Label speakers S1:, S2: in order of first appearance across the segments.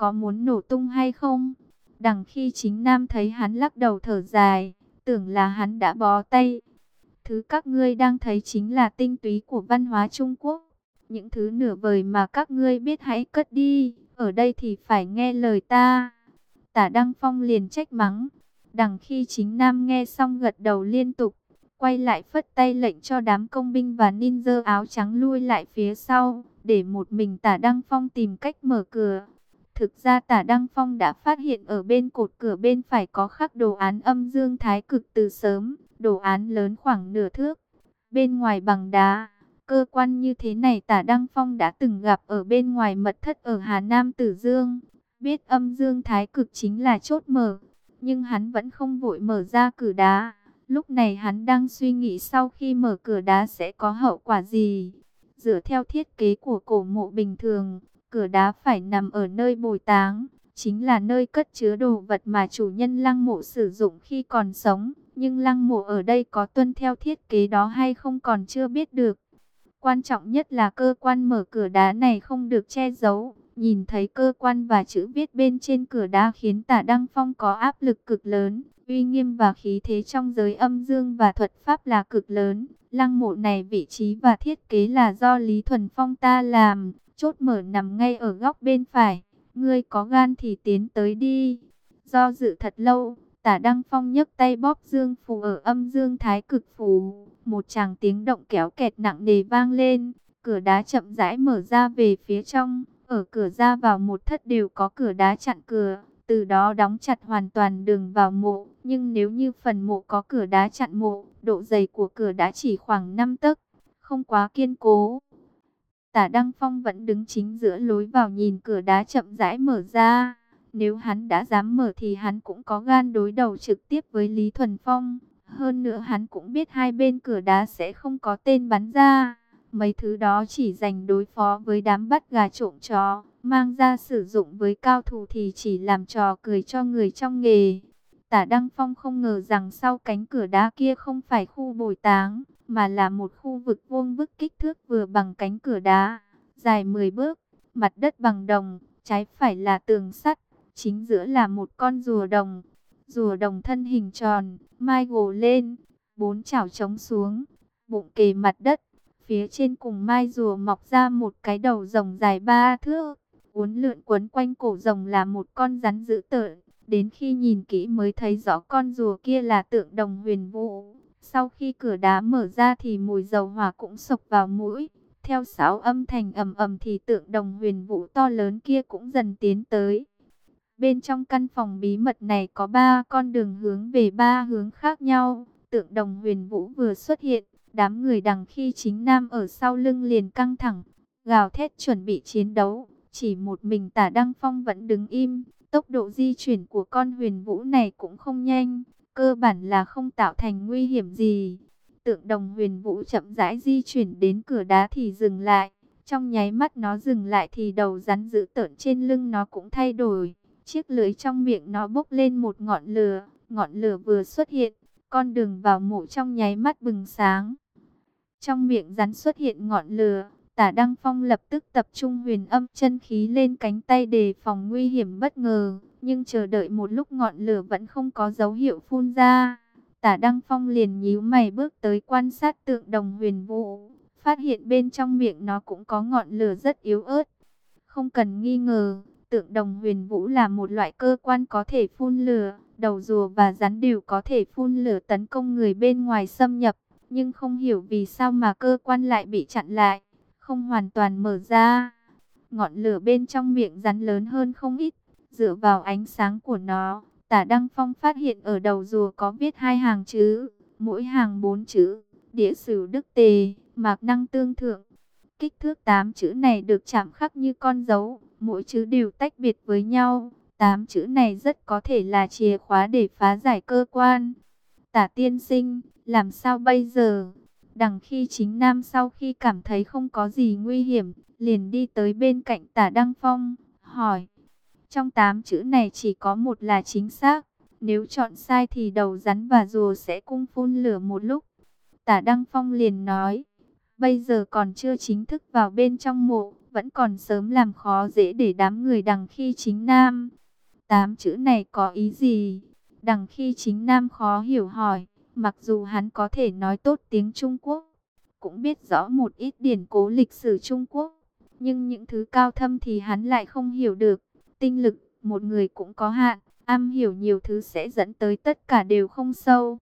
S1: có muốn nổ tung hay không? Đằng khi chính nam thấy hắn lắc đầu thở dài, tưởng là hắn đã bó tay. Thứ các ngươi đang thấy chính là tinh túy của văn hóa Trung Quốc. Những thứ nửa vời mà các ngươi biết hãy cất đi, ở đây thì phải nghe lời ta. Tả Đăng Phong liền trách mắng. Đằng khi chính nam nghe xong gật đầu liên tục, quay lại phất tay lệnh cho đám công binh và ninja áo trắng lui lại phía sau, để một mình tả Đăng Phong tìm cách mở cửa. Thực ra tả Đăng Phong đã phát hiện ở bên cột cửa bên phải có khắc đồ án âm dương thái cực từ sớm, đồ án lớn khoảng nửa thước. Bên ngoài bằng đá, cơ quan như thế này tả Đăng Phong đã từng gặp ở bên ngoài mật thất ở Hà Nam Tử Dương. Biết âm dương thái cực chính là chốt mở, nhưng hắn vẫn không vội mở ra cửa đá. Lúc này hắn đang suy nghĩ sau khi mở cửa đá sẽ có hậu quả gì. Dựa theo thiết kế của cổ mộ bình thường, cửa đá phải nằm ở nơi bồi táng, chính là nơi cất chứa đồ vật mà chủ nhân lăng mộ sử dụng khi còn sống. Nhưng lăng mộ ở đây có tuân theo thiết kế đó hay không còn chưa biết được. Quan trọng nhất là cơ quan mở cửa đá này không được che giấu. Nhìn thấy cơ quan và chữ viết bên trên cửa đá khiến tả Đăng Phong có áp lực cực lớn. Uy nghiêm và khí thế trong giới âm dương và thuật pháp là cực lớn. Lăng mộ này vị trí và thiết kế là do Lý Thuần Phong ta làm. Chốt mở nằm ngay ở góc bên phải. Ngươi có gan thì tiến tới đi. Do dự thật lâu, tả Đăng Phong nhấc tay bóp dương phù ở âm dương thái cực phù. Một tràng tiếng động kéo kẹt nặng nề vang lên. Cửa đá chậm rãi mở ra về phía trong. Ở cửa ra vào một thất đều có cửa đá chặn cửa. Từ đó đóng chặt hoàn toàn đường vào mộ. Nhưng nếu như phần mộ có cửa đá chặn mộ, độ dày của cửa đá chỉ khoảng 5 tấc. Không quá kiên cố. Tả Đăng Phong vẫn đứng chính giữa lối vào nhìn cửa đá chậm rãi mở ra. Nếu hắn đã dám mở thì hắn cũng có gan đối đầu trực tiếp với Lý Thuần Phong. Hơn nữa hắn cũng biết hai bên cửa đá sẽ không có tên bắn ra. Mấy thứ đó chỉ dành đối phó với đám bắt gà trộm chó. Mang ra sử dụng với cao thủ thì chỉ làm trò cười cho người trong nghề. Tả Đăng Phong không ngờ rằng sau cánh cửa đá kia không phải khu bồi táng, mà là một khu vực vuông vức kích thước vừa bằng cánh cửa đá, dài 10 bước, mặt đất bằng đồng, trái phải là tường sắt, chính giữa là một con rùa đồng. Rùa đồng thân hình tròn, mai gồ lên, bốn chảo trống xuống, bụng kề mặt đất. Phía trên cùng mai rùa mọc ra một cái đầu rồng dài ba thước, uốn lượn quấn quanh cổ rồng là một con rắn dữ tợn. Đến khi nhìn kỹ mới thấy rõ con rùa kia là tượng đồng huyền vũ. Sau khi cửa đá mở ra thì mùi dầu hỏa cũng sộc vào mũi. Theo sáu âm thanh ầm ầm thì tượng đồng huyền vũ to lớn kia cũng dần tiến tới. Bên trong căn phòng bí mật này có ba con đường hướng về ba hướng khác nhau. Tượng đồng huyền vũ vừa xuất hiện, đám người đằng khi chính nam ở sau lưng liền căng thẳng, gào thét chuẩn bị chiến đấu. Chỉ một mình tả Đăng Phong vẫn đứng im, tốc độ di chuyển của con huyền vũ này cũng không nhanh, cơ bản là không tạo thành nguy hiểm gì. Tượng đồng huyền vũ chậm rãi di chuyển đến cửa đá thì dừng lại. Trong nháy mắt nó dừng lại thì đầu rắn giữ tợn trên lưng nó cũng thay đổi. Chiếc lưới trong miệng nó bốc lên một ngọn lửa. Ngọn lửa vừa xuất hiện, con đường vào mộ trong nháy mắt bừng sáng. Trong miệng rắn xuất hiện ngọn lửa, tả Đăng Phong lập tức tập trung huyền âm chân khí lên cánh tay đề phòng nguy hiểm bất ngờ. Nhưng chờ đợi một lúc ngọn lửa vẫn không có dấu hiệu phun ra. Tả Đăng Phong liền nhíu mày bước tới quan sát tượng đồng huyền vũ. Phát hiện bên trong miệng nó cũng có ngọn lửa rất yếu ớt. Không cần nghi ngờ, tượng đồng huyền vũ là một loại cơ quan có thể phun lửa. Đầu rùa và rắn đều có thể phun lửa tấn công người bên ngoài xâm nhập. Nhưng không hiểu vì sao mà cơ quan lại bị chặn lại, không hoàn toàn mở ra. Ngọn lửa bên trong miệng rắn lớn hơn không ít, dựa vào ánh sáng của nó. Tả Đăng Phong phát hiện ở đầu rùa có viết hai hàng chữ, mỗi hàng bốn chữ, địa sử đức tề, mạc năng tương thượng. Kích thước 8 chữ này được chạm khắc như con dấu, mỗi chữ đều tách biệt với nhau. 8 chữ này rất có thể là chìa khóa để phá giải cơ quan. Tả tiên sinh, làm sao bây giờ? Đằng khi chính nam sau khi cảm thấy không có gì nguy hiểm, liền đi tới bên cạnh tả Đăng Phong, hỏi. Trong 8 chữ này chỉ có một là chính xác, nếu chọn sai thì đầu rắn và rùa sẽ cung phun lửa một lúc. Tả Đăng Phong liền nói, bây giờ còn chưa chính thức vào bên trong mộ, vẫn còn sớm làm khó dễ để đám người đằng khi chính nam. Tám chữ này có ý gì? Đằng khi chính nam khó hiểu hỏi, mặc dù hắn có thể nói tốt tiếng Trung Quốc, cũng biết rõ một ít điển cố lịch sử Trung Quốc, nhưng những thứ cao thâm thì hắn lại không hiểu được. Tinh lực, một người cũng có hạn, am hiểu nhiều thứ sẽ dẫn tới tất cả đều không sâu.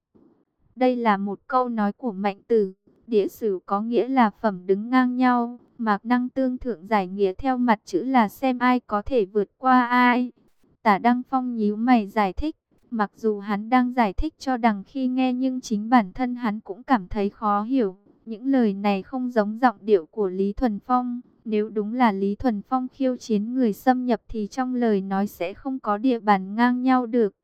S1: Đây là một câu nói của Mạnh Tử, địa sử có nghĩa là phẩm đứng ngang nhau, mạc năng tương thượng giải nghĩa theo mặt chữ là xem ai có thể vượt qua ai. Tả Đăng Phong nhíu mày giải thích, mặc dù hắn đang giải thích cho đằng khi nghe nhưng chính bản thân hắn cũng cảm thấy khó hiểu. Những lời này không giống giọng điệu của Lý Thuần Phong. Nếu đúng là Lý Thuần Phong khiêu chiến người xâm nhập thì trong lời nói sẽ không có địa bàn ngang nhau được.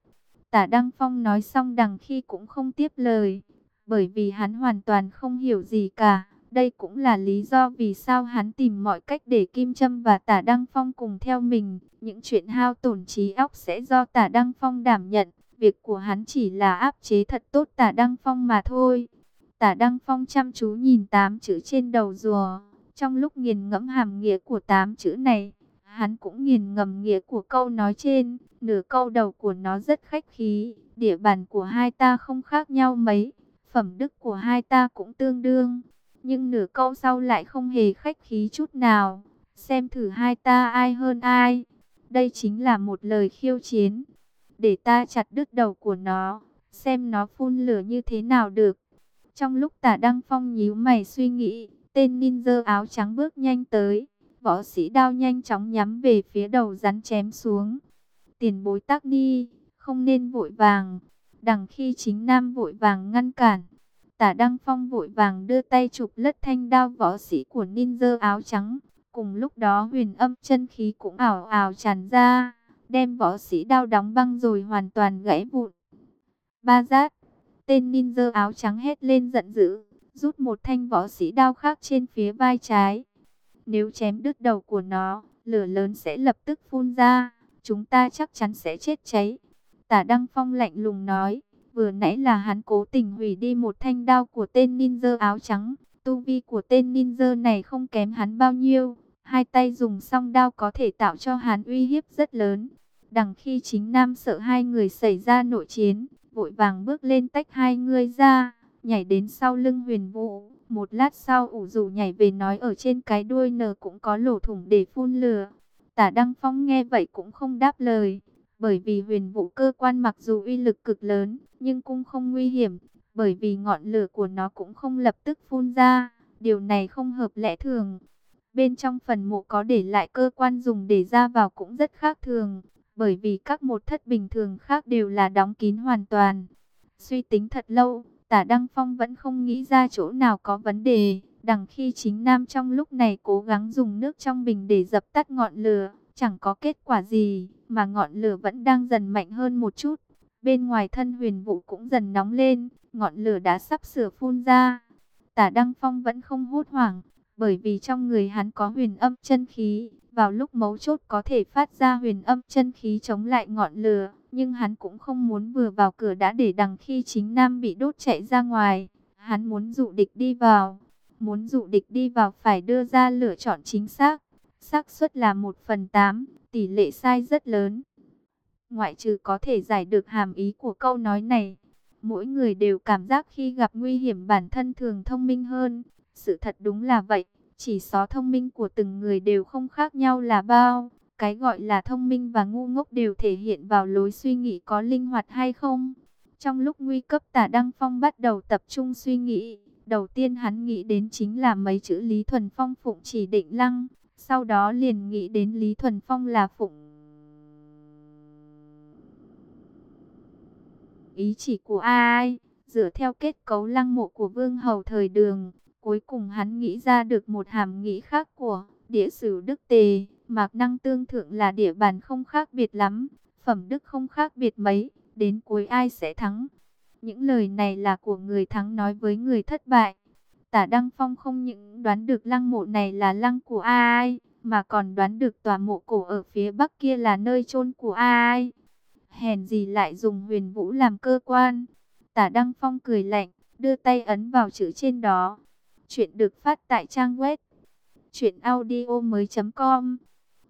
S1: Tả Đăng Phong nói xong đằng khi cũng không tiếp lời, bởi vì hắn hoàn toàn không hiểu gì cả. Đây cũng là lý do vì sao hắn tìm mọi cách để Kim Trâm và Tả Đăng Phong cùng theo mình. Những chuyện hao tổn trí óc sẽ do Tả Đăng Phong đảm nhận. Việc của hắn chỉ là áp chế thật tốt Tả Đăng Phong mà thôi. Tả Đăng Phong chăm chú nhìn tám chữ trên đầu rùa. Trong lúc nghiền ngẫm hàm nghĩa của tám chữ này, hắn cũng nghiền ngầm nghĩa của câu nói trên. Nửa câu đầu của nó rất khách khí, địa bàn của hai ta không khác nhau mấy, phẩm đức của hai ta cũng tương đương. Nhưng nửa câu sau lại không hề khách khí chút nào, xem thử hai ta ai hơn ai. Đây chính là một lời khiêu chiến, để ta chặt đứt đầu của nó, xem nó phun lửa như thế nào được. Trong lúc tả Đăng Phong nhíu mày suy nghĩ, tên ninja áo trắng bước nhanh tới. Võ sĩ đao nhanh chóng nhắm về phía đầu rắn chém xuống. Tiền bối tắc đi, không nên vội vàng. Đằng khi chính nam vội vàng ngăn cản. Tả Đăng Phong vội vàng đưa tay chụp lất thanh đao võ sĩ của ninja áo trắng. Cùng lúc đó huyền âm chân khí cũng ảo ảo tràn ra. Đem võ sĩ đao đóng băng rồi hoàn toàn gãy vụn. Ba giác. Tên ninja áo trắng hét lên giận dữ. Rút một thanh võ sĩ đao khác trên phía vai trái. Nếu chém đứt đầu của nó, lửa lớn sẽ lập tức phun ra. Chúng ta chắc chắn sẽ chết cháy. Tả Đăng Phong lạnh lùng nói. Vừa nãy là hắn cố tình hủy đi một thanh đao của tên ninja áo trắng. Tu vi của tên ninja này không kém hắn bao nhiêu. Hai tay dùng song đao có thể tạo cho hắn uy hiếp rất lớn. Đằng khi chính nam sợ hai người xảy ra nội chiến, vội vàng bước lên tách hai người ra, nhảy đến sau lưng huyền vũ. Một lát sau ủ rủ nhảy về nói ở trên cái đuôi nờ cũng có lỗ thủng để phun lửa. Tả Đăng Phong nghe vậy cũng không đáp lời, bởi vì huyền vũ cơ quan mặc dù uy lực cực lớn, nhưng cũng không nguy hiểm, bởi vì ngọn lửa của nó cũng không lập tức phun ra, điều này không hợp lẽ thường. Bên trong phần mộ có để lại cơ quan dùng để ra vào cũng rất khác thường, bởi vì các một thất bình thường khác đều là đóng kín hoàn toàn. Suy tính thật lâu, tả Đăng Phong vẫn không nghĩ ra chỗ nào có vấn đề. Đằng khi chính Nam trong lúc này cố gắng dùng nước trong bình để dập tắt ngọn lửa, chẳng có kết quả gì, mà ngọn lửa vẫn đang dần mạnh hơn một chút. Bên ngoài thân huyền vụ cũng dần nóng lên, ngọn lửa đã sắp sửa phun ra. Tả Đăng Phong vẫn không hốt hoảng, bởi vì trong người hắn có huyền âm chân khí, vào lúc mấu chốt có thể phát ra huyền âm chân khí chống lại ngọn lửa, nhưng hắn cũng không muốn vừa vào cửa đã để đằng khi chính nam bị đốt chạy ra ngoài. Hắn muốn dụ địch đi vào, muốn dụ địch đi vào phải đưa ra lựa chọn chính xác xác suất là 1 phần 8, tỷ lệ sai rất lớn. Ngoại trừ có thể giải được hàm ý của câu nói này, mỗi người đều cảm giác khi gặp nguy hiểm bản thân thường thông minh hơn. Sự thật đúng là vậy, chỉ số thông minh của từng người đều không khác nhau là bao. Cái gọi là thông minh và ngu ngốc đều thể hiện vào lối suy nghĩ có linh hoạt hay không. Trong lúc nguy cấp tả Đăng Phong bắt đầu tập trung suy nghĩ, đầu tiên hắn nghĩ đến chính là mấy chữ Lý Thuần Phong phụng chỉ định lăng, sau đó liền nghĩ đến Lý Thuần Phong là phụng. Ý chỉ của ai, dựa theo kết cấu lăng mộ của vương hầu thời đường, cuối cùng hắn nghĩ ra được một hàm nghĩ khác của địa sử đức tề. Mạc năng tương thượng là địa bàn không khác biệt lắm, phẩm đức không khác biệt mấy, đến cuối ai sẽ thắng. Những lời này là của người thắng nói với người thất bại. Tả Đăng Phong không những đoán được lăng mộ này là lăng của ai, mà còn đoán được tòa mộ cổ ở phía bắc kia là nơi chôn của ai. Hèn gì lại dùng huyền vũ làm cơ quan. Tả Đăng Phong cười lạnh, đưa tay ấn vào chữ trên đó. Chuyện được phát tại trang web Chuyện audio mới com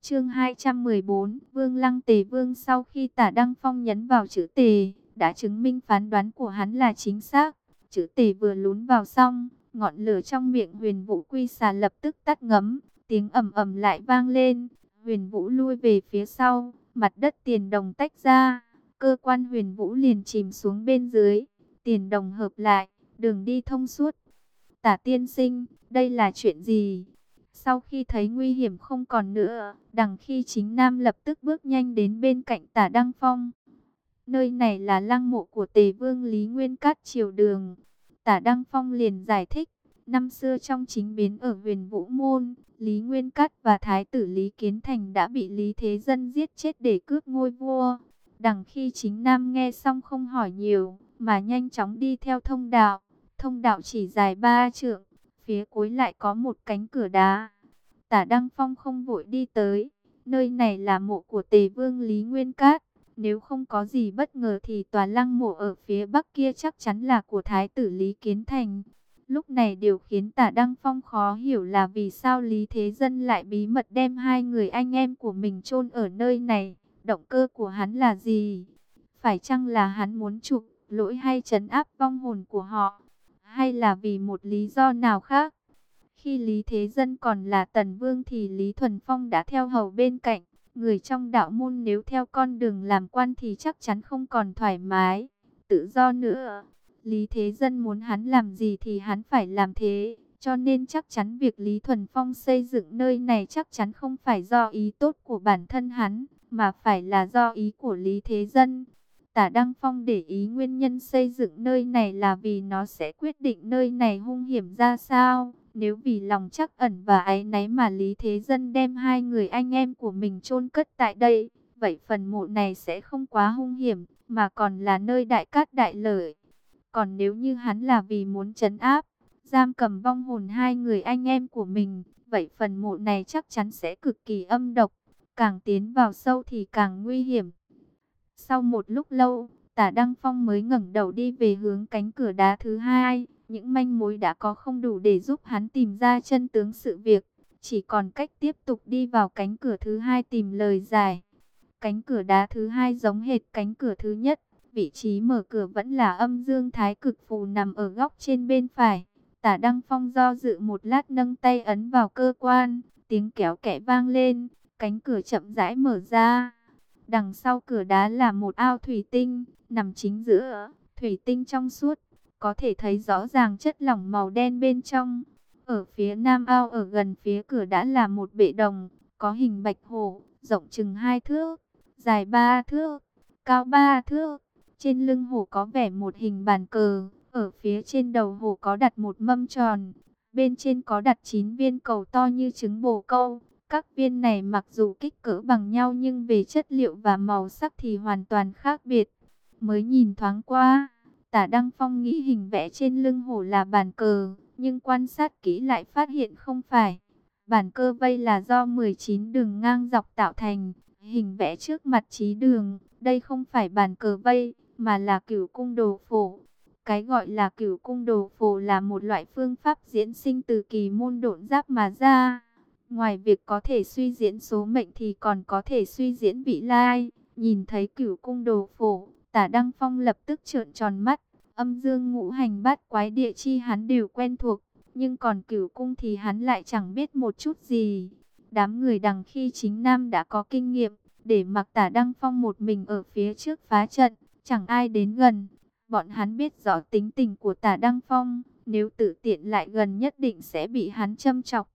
S1: Chương 214 Vương Lăng Tề Vương sau khi tả Đăng Phong nhấn vào chữ Tề Đã chứng minh phán đoán của hắn là chính xác Chữ Tề vừa lún vào xong Ngọn lửa trong miệng huyền vũ quy xà lập tức tắt ngấm Tiếng ầm ầm lại vang lên Huyền vũ lui về phía sau Mặt đất tiền đồng tách ra Cơ quan huyền vũ liền chìm xuống bên dưới Tiền đồng hợp lại Đường đi thông suốt Tả tiên sinh, đây là chuyện gì? Sau khi thấy nguy hiểm không còn nữa, đằng khi chính Nam lập tức bước nhanh đến bên cạnh tả Đăng Phong. Nơi này là lăng mộ của tề vương Lý Nguyên Cát triều đường. Tả Đăng Phong liền giải thích, năm xưa trong chính biến ở huyền Vũ Môn, Lý Nguyên Cát và Thái tử Lý Kiến Thành đã bị Lý Thế Dân giết chết để cướp ngôi vua. Đằng khi chính Nam nghe xong không hỏi nhiều, mà nhanh chóng đi theo thông đạo. Thông đạo chỉ dài ba trượng, phía cuối lại có một cánh cửa đá. Tả Đăng Phong không vội đi tới, nơi này là mộ của Tề Vương Lý Nguyên Cát. Nếu không có gì bất ngờ thì tòa lăng mộ ở phía bắc kia chắc chắn là của Thái tử Lý Kiến Thành. Lúc này điều khiến tả Đăng Phong khó hiểu là vì sao Lý Thế Dân lại bí mật đem hai người anh em của mình chôn ở nơi này. Động cơ của hắn là gì? Phải chăng là hắn muốn chụp lỗi hay trấn áp vong hồn của họ? hay là vì một lý do nào khác. Khi Lý Thế Dân còn là tần vương thì Lý Thuần Phong đã theo hầu bên cạnh. Người trong đạo môn nếu theo con đường làm quan thì chắc chắn không còn thoải mái, tự do nữa. Lý Thế Dân muốn hắn làm gì thì hắn phải làm thế. Cho nên chắc chắn việc Lý Thuần Phong xây dựng nơi này chắc chắn không phải do ý tốt của bản thân hắn, mà phải là do ý của Lý Thế Dân. Tả Đăng Phong để ý nguyên nhân xây dựng nơi này là vì nó sẽ quyết định nơi này hung hiểm ra sao. Nếu vì lòng chắc ẩn và ái náy mà Lý Thế Dân đem hai người anh em của mình chôn cất tại đây, vậy phần mộ này sẽ không quá hung hiểm, mà còn là nơi đại cát đại lợi. Còn nếu như hắn là vì muốn trấn áp, giam cầm vong hồn hai người anh em của mình, vậy phần mộ này chắc chắn sẽ cực kỳ âm độc, càng tiến vào sâu thì càng nguy hiểm. Sau một lúc lâu, tả Đăng Phong mới ngẩng đầu đi về hướng cánh cửa đá thứ hai. Những manh mối đã có không đủ để giúp hắn tìm ra chân tướng sự việc. Chỉ còn cách tiếp tục đi vào cánh cửa thứ hai tìm lời giải. Cánh cửa đá thứ hai giống hệt cánh cửa thứ nhất. Vị trí mở cửa vẫn là âm dương thái cực phù nằm ở góc trên bên phải. Tả Đăng Phong do dự một lát nâng tay ấn vào cơ quan. Tiếng kéo kẽ vang lên. Cánh cửa chậm rãi mở ra. Đằng sau cửa đá là một ao thủy tinh, nằm chính giữa, thủy tinh trong suốt, có thể thấy rõ ràng chất lỏng màu đen bên trong. Ở phía nam ao ở gần phía cửa đã là một bệ đồng, có hình bạch hổ, rộng chừng hai thước, dài ba thước, cao ba thước. Trên lưng hổ có vẻ một hình bàn cờ, ở phía trên đầu hổ có đặt một mâm tròn, bên trên có đặt 9 viên cầu to như trứng bồ câu, các viên này mặc dù kích cỡ bằng nhau nhưng về chất liệu và màu sắc thì hoàn toàn khác biệt. Mới nhìn thoáng qua, tả Đăng Phong nghĩ hình vẽ trên lưng hổ là bàn cờ, nhưng quan sát kỹ lại phát hiện không phải. Bản cơ vây là do 19 đường ngang dọc tạo thành, hình vẽ trước mặt trí đường, đây không phải bàn cờ vây, mà là cửu cung đồ phổ. Cái gọi là cửu cung đồ phổ là một loại phương pháp diễn sinh từ kỳ môn độn giáp mà ra. Ngoài việc có thể suy diễn số mệnh thì còn có thể suy diễn vị lai. Nhìn thấy cửu cung đồ phổ, tả Đăng Phong lập tức trợn tròn mắt. Âm dương ngũ hành bát quái địa chi hắn đều quen thuộc. Nhưng còn cửu cung thì hắn lại chẳng biết một chút gì. Đám người đằng khi chính Nam đã có kinh nghiệm. Để mặc tả Đăng Phong một mình ở phía trước phá trận. Chẳng ai đến gần. Bọn hắn biết rõ tính tình của tả Đăng Phong. Nếu tự tiện lại gần nhất định sẽ bị hắn châm chọc.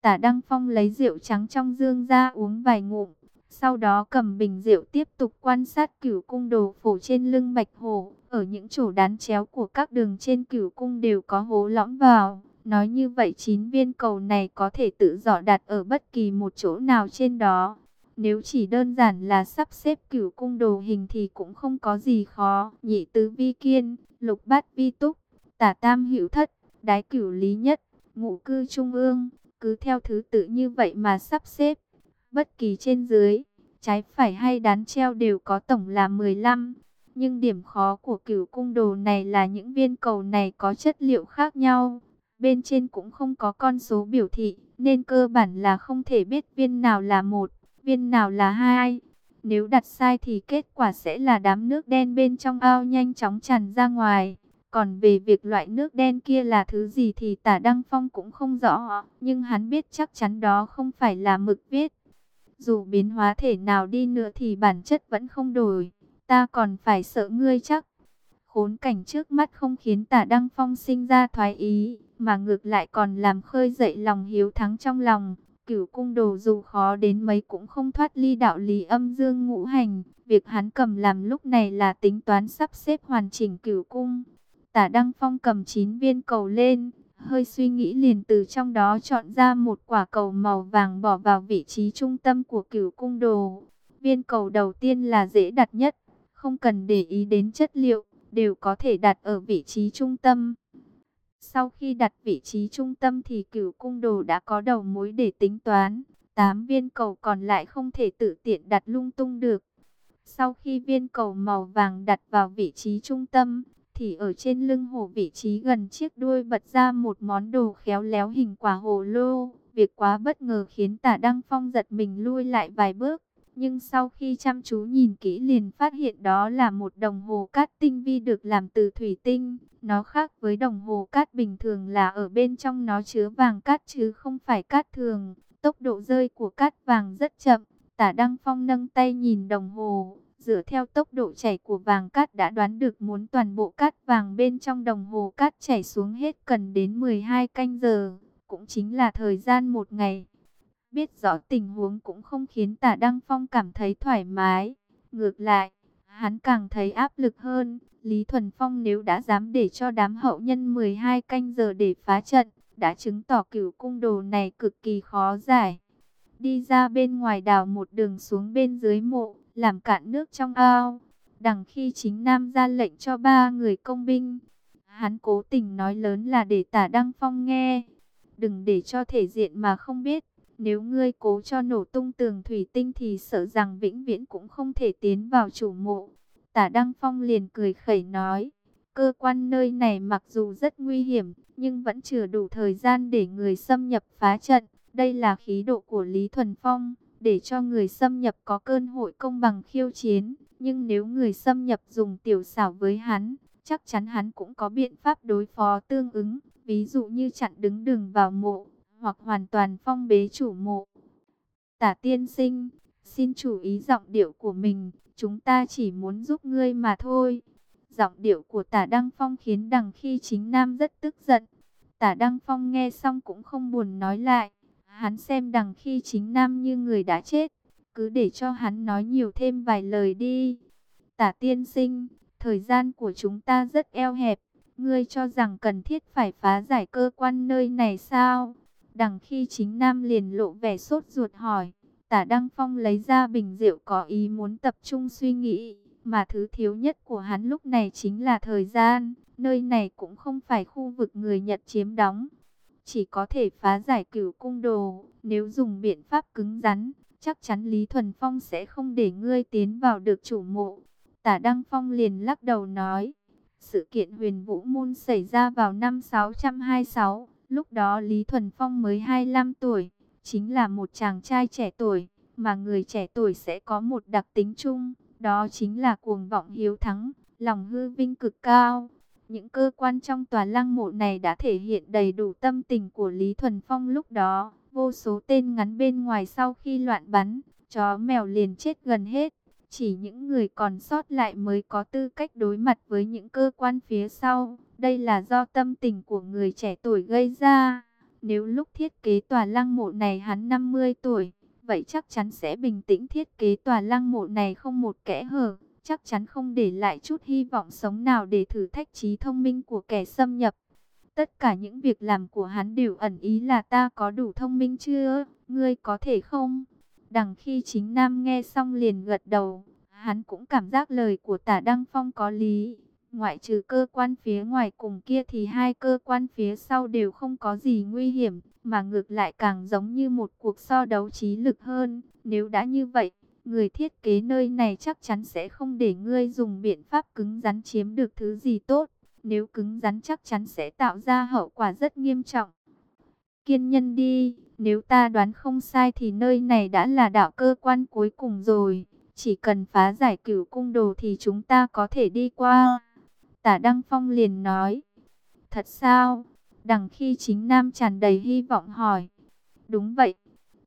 S1: Tả Đăng Phong lấy rượu trắng trong dương ra uống vài ngụm. Sau đó cầm bình rượu tiếp tục quan sát cửu cung đồ phổ trên lưng bạch hổ. Ở những chỗ đán chéo của các đường trên cửu cung đều có hố lõm vào. Nói như vậy chín viên cầu này có thể tự dọ đặt ở bất kỳ một chỗ nào trên đó. Nếu chỉ đơn giản là sắp xếp cửu cung đồ hình thì cũng không có gì khó. Nhị tứ vi kiên, lục bát vi túc, tả tam hữu thất, đái cửu lý nhất, ngũ cư trung ương, cứ theo thứ tự như vậy mà sắp xếp. Bất kỳ trên dưới, trái phải hay đán treo đều có tổng là 15. Nhưng điểm khó của cửu cung đồ này là những viên cầu này có chất liệu khác nhau. Bên trên cũng không có con số biểu thị, nên cơ bản là không thể biết viên nào là một, viên nào là hai. Nếu đặt sai thì kết quả sẽ là đám nước đen bên trong ao nhanh chóng tràn ra ngoài. Còn về việc loại nước đen kia là thứ gì thì tả Đăng Phong cũng không rõ, nhưng hắn biết chắc chắn đó không phải là mực viết. Dù biến hóa thể nào đi nữa thì bản chất vẫn không đổi, ta còn phải sợ ngươi chắc. Khốn cảnh trước mắt không khiến tả Đăng Phong sinh ra thoái ý, mà ngược lại còn làm khơi dậy lòng hiếu thắng trong lòng. Cửu cung đồ dù khó đến mấy cũng không thoát ly đạo lý âm dương ngũ hành. Việc hắn cầm làm lúc này là tính toán sắp xếp hoàn chỉnh cửu cung. Tả Đăng Phong cầm 9 viên cầu lên, hơi suy nghĩ liền từ trong đó chọn ra một quả cầu màu vàng bỏ vào vị trí trung tâm của cửu cung đồ. Viên cầu đầu tiên là dễ đặt nhất, không cần để ý đến chất liệu, đều có thể đặt ở vị trí trung tâm. Sau khi đặt vị trí trung tâm thì cửu cung đồ đã có đầu mối để tính toán. 8 viên cầu còn lại không thể tự tiện đặt lung tung được. Sau khi viên cầu màu vàng đặt vào vị trí trung tâm, thì ở trên lưng hồ vị trí gần chiếc đuôi bật ra một món đồ khéo léo hình quả hồ lô. Việc quá bất ngờ khiến tả Đăng Phong giật mình lui lại vài bước. Nhưng sau khi chăm chú nhìn kỹ liền phát hiện đó là một đồng hồ cát tinh vi được làm từ thủy tinh. Nó khác với đồng hồ cát bình thường là ở bên trong nó chứa vàng cát chứ không phải cát thường. Tốc độ rơi của cát vàng rất chậm. Tả Đăng Phong nâng tay nhìn đồng hồ. Dựa theo tốc độ chảy của vàng cát đã đoán được muốn toàn bộ cát vàng bên trong đồng hồ cát chảy xuống hết cần đến 12 canh giờ. Cũng chính là thời gian một ngày. Biết rõ tình huống cũng không khiến tả Đăng Phong cảm thấy thoải mái. Ngược lại, hắn càng thấy áp lực hơn. Lý Thuần Phong nếu đã dám để cho đám hậu nhân 12 canh giờ để phá trận, đã chứng tỏ cửu cung đồ này cực kỳ khó giải. Đi ra bên ngoài đào một đường xuống bên dưới mộ, làm cạn nước trong ao. Đằng khi chính Nam ra lệnh cho ba người công binh, hắn cố tình nói lớn là để tả Đăng Phong nghe. Đừng để cho thể diện mà không biết. Nếu ngươi cố cho nổ tung tường thủy tinh thì sợ rằng vĩnh viễn cũng không thể tiến vào chủ mộ. Tả Đăng Phong liền cười khẩy nói, cơ quan nơi này mặc dù rất nguy hiểm, nhưng vẫn chưa đủ thời gian để người xâm nhập phá trận. Đây là khí độ của Lý Thuần Phong, để cho người xâm nhập có cơn hội công bằng khiêu chiến. Nhưng nếu người xâm nhập dùng tiểu xảo với hắn, chắc chắn hắn cũng có biện pháp đối phó tương ứng. Ví dụ như chặn đứng đường vào mộ, hoặc hoàn toàn phong bế chủ mộ. Tả tiên sinh, xin chú ý giọng điệu của mình, chúng ta chỉ muốn giúp ngươi mà thôi. Giọng điệu của tả Đăng Phong khiến đằng khi chính Nam rất tức giận. Tả Đăng Phong nghe xong cũng không buồn nói lại. Hắn xem đằng khi chính Nam như người đã chết. Cứ để cho hắn nói nhiều thêm vài lời đi. Tả tiên sinh, thời gian của chúng ta rất eo hẹp. Ngươi cho rằng cần thiết phải phá giải cơ quan nơi này sao? Đằng khi chính Nam liền lộ vẻ sốt ruột hỏi, tả Đăng Phong lấy ra bình rượu có ý muốn tập trung suy nghĩ, mà thứ thiếu nhất của hắn lúc này chính là thời gian, nơi này cũng không phải khu vực người Nhật chiếm đóng. Chỉ có thể phá giải cửu cung đồ, nếu dùng biện pháp cứng rắn, chắc chắn Lý Thuần Phong sẽ không để ngươi tiến vào được chủ mộ. Tả Đăng Phong liền lắc đầu nói, sự kiện huyền vũ môn xảy ra vào năm 626, Lúc đó Lý Thuần Phong mới 25 tuổi, chính là một chàng trai trẻ tuổi, mà người trẻ tuổi sẽ có một đặc tính chung, đó chính là cuồng vọng hiếu thắng, lòng hư vinh cực cao. Những cơ quan trong tòa lăng mộ này đã thể hiện đầy đủ tâm tình của Lý Thuần Phong lúc đó. Vô số tên ngắn bên ngoài sau khi loạn bắn, chó mèo liền chết gần hết. Chỉ những người còn sót lại mới có tư cách đối mặt với những cơ quan phía sau. Đây là do tâm tình của người trẻ tuổi gây ra. Nếu lúc thiết kế tòa lăng mộ này hắn 50 tuổi, vậy chắc chắn sẽ bình tĩnh thiết kế tòa lăng mộ này không một kẽ hở. Chắc chắn không để lại chút hy vọng sống nào để thử thách trí thông minh của kẻ xâm nhập. Tất cả những việc làm của hắn đều ẩn ý là ta có đủ thông minh chưa, ngươi có thể không? Đằng khi chính Nam nghe xong liền gật đầu, hắn cũng cảm giác lời của tả Đăng Phong có lý. Ngoại trừ cơ quan phía ngoài cùng kia thì hai cơ quan phía sau đều không có gì nguy hiểm, mà ngược lại càng giống như một cuộc so đấu trí lực hơn. Nếu đã như vậy, người thiết kế nơi này chắc chắn sẽ không để ngươi dùng biện pháp cứng rắn chiếm được thứ gì tốt. Nếu cứng rắn chắc chắn sẽ tạo ra hậu quả rất nghiêm trọng. Kiên nhân đi, nếu ta đoán không sai thì nơi này đã là đạo cơ quan cuối cùng rồi. Chỉ cần phá giải cửu cung đồ thì chúng ta có thể đi qua. Tả Đăng Phong liền nói. Thật sao? Đằng khi chính Nam tràn đầy hy vọng hỏi. Đúng vậy.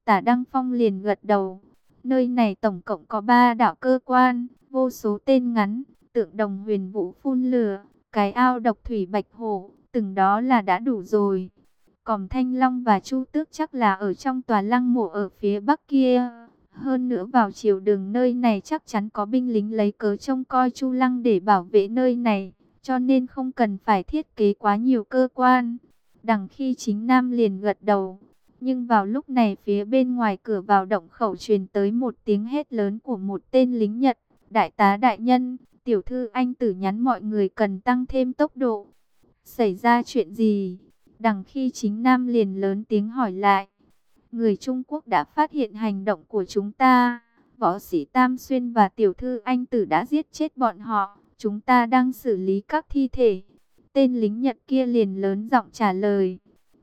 S1: Tả Đăng Phong liền gật đầu. Nơi này tổng cộng có ba đạo cơ quan, vô số tên ngắn, tượng đồng huyền vũ phun lửa, cái ao độc thủy bạch hổ, từng đó là đã đủ rồi. Còn Thanh Long và Chu Tước chắc là ở trong tòa lăng mộ ở phía bắc kia. Hơn nữa vào chiều đường nơi này chắc chắn có binh lính lấy cớ trông coi Chu Lăng để bảo vệ nơi này, cho nên không cần phải thiết kế quá nhiều cơ quan. Đằng khi chính Nam liền gật đầu, nhưng vào lúc này phía bên ngoài cửa vào động khẩu truyền tới một tiếng hét lớn của một tên lính Nhật. Đại tá đại nhân, tiểu thư anh tử nhắn mọi người cần tăng thêm tốc độ. Xảy ra chuyện gì? Đằng khi chính Nam liền lớn tiếng hỏi lại. Người Trung Quốc đã phát hiện hành động của chúng ta. Võ sĩ Tam Xuyên và tiểu thư anh tử đã giết chết bọn họ. Chúng ta đang xử lý các thi thể. Tên lính Nhật kia liền lớn giọng trả lời.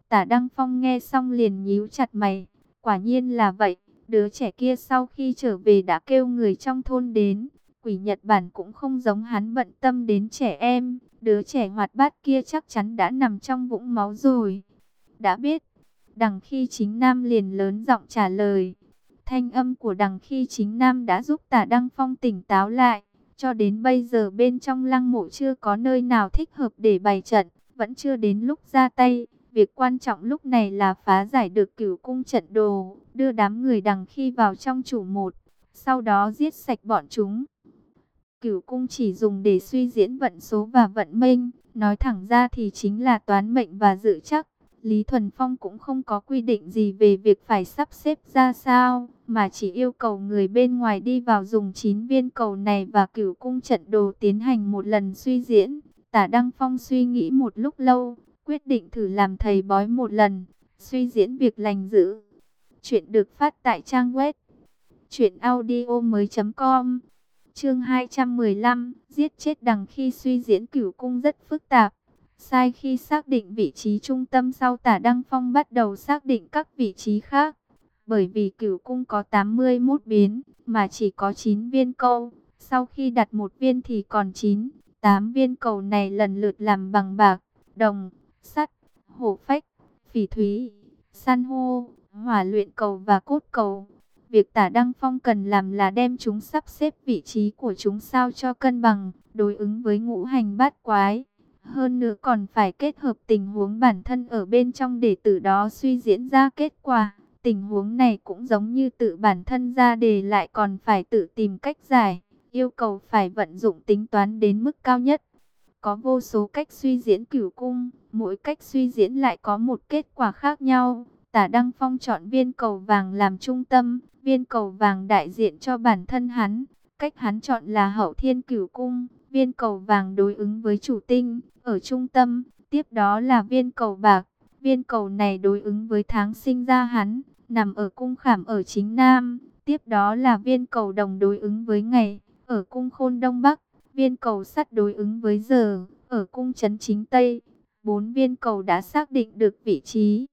S1: Tả Đăng Phong nghe xong liền nhíu chặt mày. Quả nhiên là vậy. Đứa trẻ kia sau khi trở về đã kêu người trong thôn đến. Quỷ Nhật Bản cũng không giống hắn bận tâm đến trẻ em. Đứa trẻ hoạt bát kia chắc chắn đã nằm trong vũng máu rồi. Đã biết. Đằng khi chính Nam liền lớn giọng trả lời. Thanh âm của đằng khi chính Nam đã giúp tả Đăng Phong tỉnh táo lại. Cho đến bây giờ bên trong lăng mộ chưa có nơi nào thích hợp để bày trận. Vẫn chưa đến lúc ra tay. Việc quan trọng lúc này là phá giải được cửu cung trận đồ. Đưa đám người đằng khi vào trong chủ một. Sau đó giết sạch bọn chúng. Cửu cung chỉ dùng để suy diễn vận số và vận mệnh nói thẳng ra thì chính là toán mệnh và dự chắc. Lý Thuần Phong cũng không có quy định gì về việc phải sắp xếp ra sao, mà chỉ yêu cầu người bên ngoài đi vào dùng 9 viên cầu này và cửu cung trận đồ tiến hành một lần suy diễn. Tả Đăng Phong suy nghĩ một lúc lâu, quyết định thử làm thầy bói một lần, suy diễn việc lành dữ. Chuyện được phát tại trang web chuyệnaudio mới .com Chương 215, giết chết đằng khi suy diễn cửu cung rất phức tạp. Sai khi xác định vị trí trung tâm sau tả Đăng Phong bắt đầu xác định các vị trí khác. Bởi vì cửu cung có 81 biến, mà chỉ có 9 viên câu. Sau khi đặt một viên thì còn 9, 8 viên cầu này lần lượt làm bằng bạc, đồng, sắt, hổ phách, phỉ thúy, san hô, hỏa luyện cầu và cốt cầu. Việc tả Đăng Phong cần làm là đem chúng sắp xếp vị trí của chúng sao cho cân bằng, đối ứng với ngũ hành bát quái. Hơn nữa còn phải kết hợp tình huống bản thân ở bên trong để từ đó suy diễn ra kết quả. Tình huống này cũng giống như tự bản thân ra đề lại còn phải tự tìm cách giải, yêu cầu phải vận dụng tính toán đến mức cao nhất. Có vô số cách suy diễn cửu cung, mỗi cách suy diễn lại có một kết quả khác nhau. Tả Đăng Phong chọn viên cầu vàng làm trung tâm, viên cầu vàng đại diện cho bản thân hắn. Cách hắn chọn là hậu thiên cửu cung, viên cầu vàng đối ứng với chủ tinh, ở trung tâm. Tiếp đó là viên cầu bạc, viên cầu này đối ứng với tháng sinh ra hắn, nằm ở cung khảm ở chính nam. Tiếp đó là viên cầu đồng đối ứng với ngày, ở cung khôn đông bắc. Viên cầu sắt đối ứng với giờ, ở cung chấn chính tây. Bốn viên cầu đã xác định được vị trí.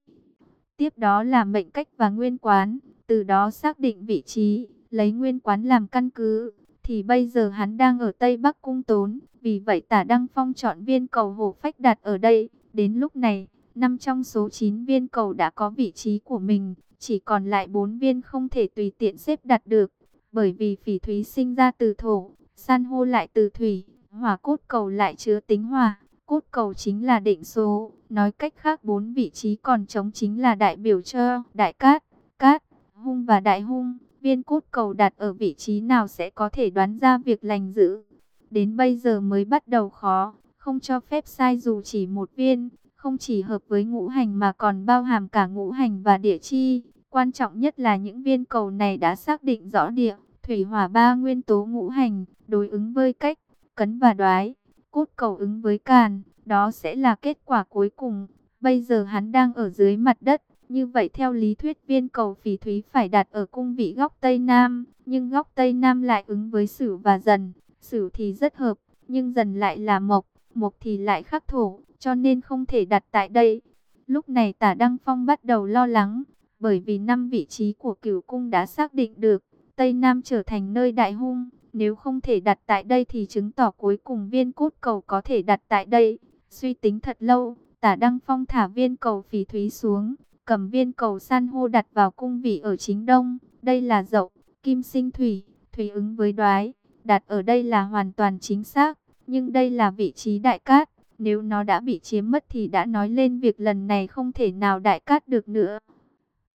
S1: Tiếp đó là mệnh cách và nguyên quán, từ đó xác định vị trí, lấy nguyên quán làm căn cứ. Thì bây giờ hắn đang ở Tây Bắc Cung Tốn, vì vậy tả Đăng Phong chọn viên cầu hồ phách đặt ở đây. Đến lúc này, năm trong số 9 viên cầu đã có vị trí của mình, chỉ còn lại 4 viên không thể tùy tiện xếp đặt được. Bởi vì phỉ thúy sinh ra từ thổ, san hô lại từ thủy, hỏa cốt cầu lại chứa tính hỏa, cốt cầu chính là định số. Nói cách khác bốn vị trí còn trống chính là đại biểu cho đại cát, cát, hung và đại hung. Viên cốt cầu đặt ở vị trí nào sẽ có thể đoán ra việc lành dữ. Đến bây giờ mới bắt đầu khó, không cho phép sai dù chỉ một viên, không chỉ hợp với ngũ hành mà còn bao hàm cả ngũ hành và địa chi. Quan trọng nhất là những viên cầu này đã xác định rõ địa, thủy hỏa ba nguyên tố ngũ hành, đối ứng với cách, cấn và đoái, cốt cầu ứng với càn, đó sẽ là kết quả cuối cùng. Bây giờ hắn đang ở dưới mặt đất, như vậy theo lý thuyết viên cầu phỉ thúy phải đặt ở cung vị góc Tây Nam, nhưng góc Tây Nam lại ứng với sử và Dần. sử thì rất hợp, nhưng Dần lại là Mộc, Mộc thì lại khắc thổ, cho nên không thể đặt tại đây. Lúc này tả Đăng Phong bắt đầu lo lắng, bởi vì năm vị trí của cửu cung đã xác định được, Tây Nam trở thành nơi đại hung. Nếu không thể đặt tại đây thì chứng tỏ cuối cùng viên cốt cầu có thể đặt tại đây. Suy tính thật lâu, tả Đăng Phong thả viên cầu phí thúy xuống, cầm viên cầu san hô đặt vào cung vị ở chính đông. Đây là dậu, kim sinh thủy, thủy ứng với đoái, đặt ở đây là hoàn toàn chính xác. Nhưng đây là vị trí đại cát, nếu nó đã bị chiếm mất thì đã nói lên việc lần này không thể nào đại cát được nữa.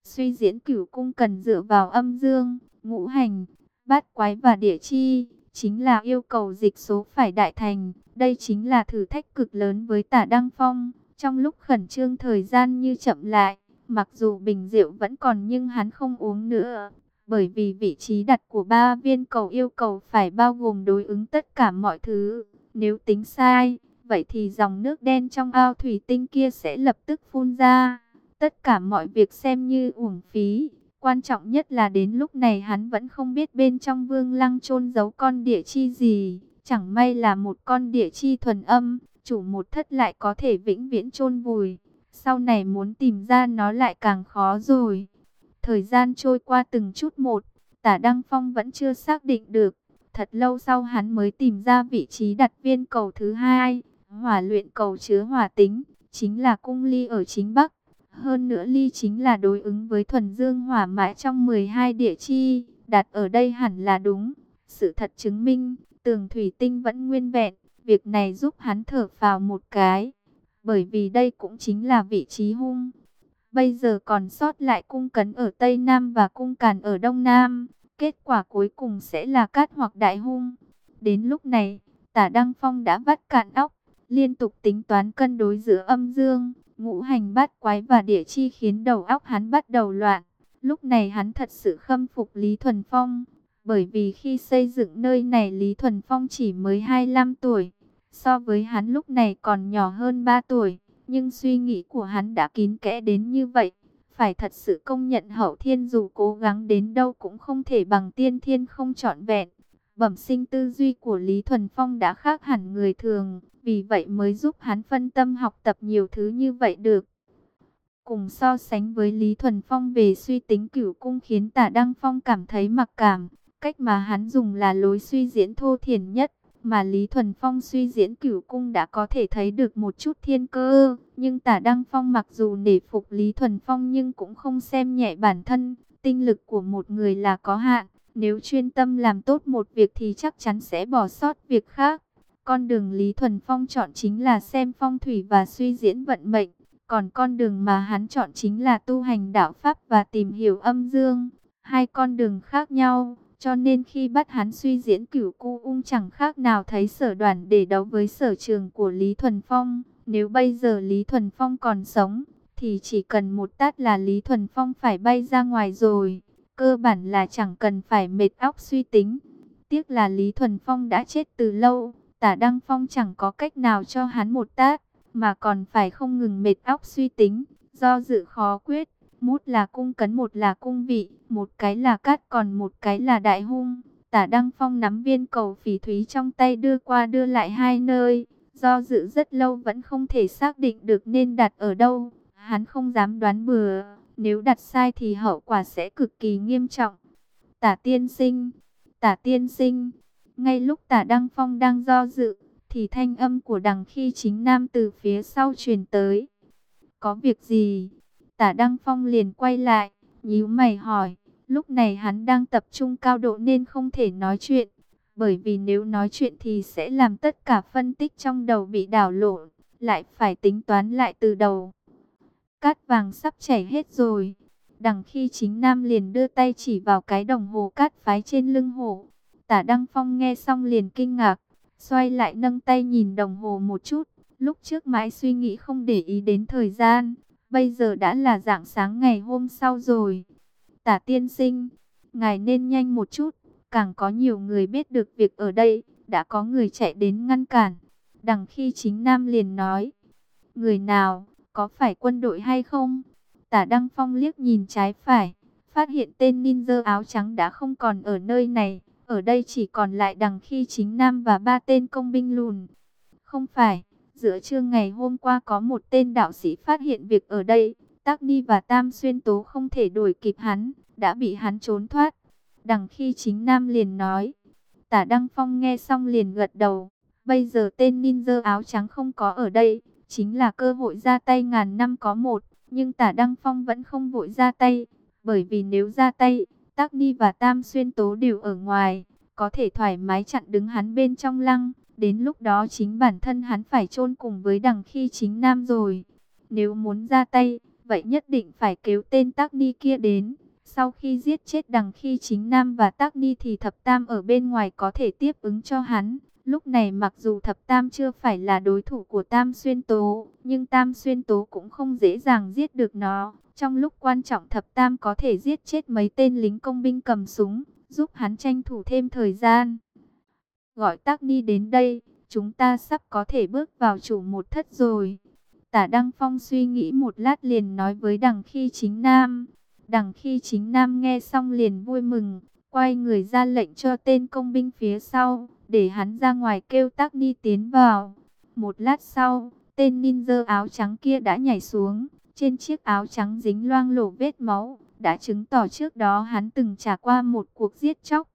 S1: Suy diễn cửu cung cần dựa vào âm dương, ngũ hành, bát quái và địa chi, chính là yêu cầu dịch số phải đại thành. Đây chính là thử thách cực lớn với tả Đăng Phong. Trong lúc khẩn trương thời gian như chậm lại, mặc dù bình rượu vẫn còn nhưng hắn không uống nữa. Bởi vì vị trí đặt của ba viên cầu yêu cầu phải bao gồm đối ứng tất cả mọi thứ. Nếu tính sai, vậy thì dòng nước đen trong ao thủy tinh kia sẽ lập tức phun ra. Tất cả mọi việc xem như uổng phí. Quan trọng nhất là đến lúc này hắn vẫn không biết bên trong vương lăng chôn giấu con địa chi gì. Chẳng may là một con địa chi thuần âm, chủ một thất lại có thể vĩnh viễn chôn vùi. Sau này muốn tìm ra nó lại càng khó rồi. Thời gian trôi qua từng chút một, tả Đăng Phong vẫn chưa xác định được. Thật lâu sau hắn mới tìm ra vị trí đặt viên cầu thứ hai, hỏa luyện cầu chứa hỏa tính, chính là cung ly ở chính Bắc. Hơn nữa ly chính là đối ứng với thuần dương hỏa mãi trong 12 địa chi, đặt ở đây hẳn là đúng. Sự thật chứng minh, tường thủy tinh vẫn nguyên vẹn, việc này giúp hắn thở vào một cái, bởi vì đây cũng chính là vị trí hung. Bây giờ còn sót lại cung cấn ở Tây Nam và cung càn ở Đông Nam, kết quả cuối cùng sẽ là cát hoặc đại hung. Đến lúc này, tả Đăng Phong đã vắt cạn óc, liên tục tính toán cân đối giữa âm dương, ngũ hành bát quái và địa chi khiến đầu óc hắn bắt đầu loạn. Lúc này hắn thật sự khâm phục Lý Thuần Phong, bởi vì khi xây dựng nơi này Lý Thuần Phong chỉ mới 25 tuổi, so với hắn lúc này còn nhỏ hơn 3 tuổi, nhưng suy nghĩ của hắn đã kín kẽ đến như vậy. Phải thật sự công nhận hậu thiên dù cố gắng đến đâu cũng không thể bằng tiên thiên không trọn vẹn. Bẩm sinh tư duy của Lý Thuần Phong đã khác hẳn người thường, vì vậy mới giúp hắn phân tâm học tập nhiều thứ như vậy được. Cùng so sánh với Lý Thuần Phong về suy tính cửu cung khiến tả Đăng Phong cảm thấy mặc cảm. Cách mà hắn dùng là lối suy diễn thô thiển nhất, mà Lý Thuần Phong suy diễn cửu cung đã có thể thấy được một chút thiên cơ. Nhưng tả Đăng Phong mặc dù nể phục Lý Thuần Phong nhưng cũng không xem nhẹ bản thân, tinh lực của một người là có hạn. Nếu chuyên tâm làm tốt một việc thì chắc chắn sẽ bỏ sót việc khác. Con đường Lý Thuần Phong chọn chính là xem phong thủy và suy diễn vận mệnh. Còn con đường mà hắn chọn chính là tu hành đạo Pháp và tìm hiểu âm dương. Hai con đường khác nhau. Cho nên khi bắt hắn suy diễn cửu cu ung chẳng khác nào thấy sở đoàn để đấu với sở trường của Lý Thuần Phong. Nếu bây giờ Lý Thuần Phong còn sống, thì chỉ cần một tát là Lý Thuần Phong phải bay ra ngoài rồi. Cơ bản là chẳng cần phải mệt óc suy tính. Tiếc là Lý Thuần Phong đã chết từ lâu, tả Đăng Phong chẳng có cách nào cho hắn một tát, mà còn phải không ngừng mệt óc suy tính, do dự khó quyết. Mút là cung cấn một là cung vị, một cái là cát còn một cái là đại hung. Tả Đăng Phong nắm viên cầu phỉ thúy trong tay đưa qua đưa lại hai nơi. Do dự rất lâu vẫn không thể xác định được nên đặt ở đâu. Hắn không dám đoán bừa, nếu đặt sai thì hậu quả sẽ cực kỳ nghiêm trọng. Tả tiên sinh, tả tiên sinh, ngay lúc tả Đăng Phong đang do dự, thì thanh âm của đằng khi chính nam từ phía sau truyền tới. Có việc gì? Tả Đăng Phong liền quay lại, nhíu mày hỏi. Lúc này hắn đang tập trung cao độ nên không thể nói chuyện. Bởi vì nếu nói chuyện thì sẽ làm tất cả phân tích trong đầu bị đảo lộn. Lại phải tính toán lại từ đầu. Cát vàng sắp chảy hết rồi. Đằng khi chính Nam liền đưa tay chỉ vào cái đồng hồ cát phái trên lưng hổ. Tả Đăng Phong nghe xong liền kinh ngạc. Xoay lại nâng tay nhìn đồng hồ một chút. Lúc trước mãi suy nghĩ không để ý đến thời gian. Bây giờ đã là dạng sáng ngày hôm sau rồi. Tả tiên sinh, ngài nên nhanh một chút. Càng có nhiều người biết được việc ở đây, đã có người chạy đến ngăn cản. Đằng khi chính Nam liền nói, người nào, có phải quân đội hay không? Tả Đăng Phong liếc nhìn trái phải, phát hiện tên ninja áo trắng đã không còn ở nơi này. Ở đây chỉ còn lại đằng khi chính Nam và ba tên công binh lùn. Không phải, Giữa trưa ngày hôm qua có một tên đạo sĩ phát hiện việc ở đây, Tác Ni và Tam Xuyên Tố không thể đuổi kịp hắn, đã bị hắn trốn thoát. Đằng khi chính Nam liền nói, tả Đăng Phong nghe xong liền gật đầu, bây giờ tên ninja áo trắng không có ở đây, chính là cơ hội ra tay ngàn năm có một, nhưng tả Đăng Phong vẫn không vội ra tay, bởi vì nếu ra tay, Tác Ni và Tam Xuyên Tố đều ở ngoài, có thể thoải mái chặn đứng hắn bên trong lăng, đến lúc đó chính bản thân hắn phải chôn cùng với đằng khi chính Nam rồi. Nếu muốn ra tay, vậy nhất định phải kéo tên Tác Ni kia đến. Sau khi giết chết đằng khi chính Nam và Tác Ni thì Thập Tam ở bên ngoài có thể tiếp ứng cho hắn. Lúc này mặc dù Thập Tam chưa phải là đối thủ của Tam Xuyên Tố, nhưng Tam Xuyên Tố cũng không dễ dàng giết được nó. Trong lúc quan trọng Thập Tam có thể giết chết mấy tên lính công binh cầm súng, giúp hắn tranh thủ thêm thời gian. Gọi Tác Ni đến đây, chúng ta sắp có thể bước vào chủ một thất rồi. Tả Đăng Phong suy nghĩ một lát liền nói với đằng khi chính Nam. Đằng khi chính Nam nghe xong liền vui mừng, quay người ra lệnh cho tên công binh phía sau, để hắn ra ngoài kêu Tác Ni tiến vào. Một lát sau, tên ninja áo trắng kia đã nhảy xuống, trên chiếc áo trắng dính loang lổ vết máu, đã chứng tỏ trước đó hắn từng trải qua một cuộc giết chóc.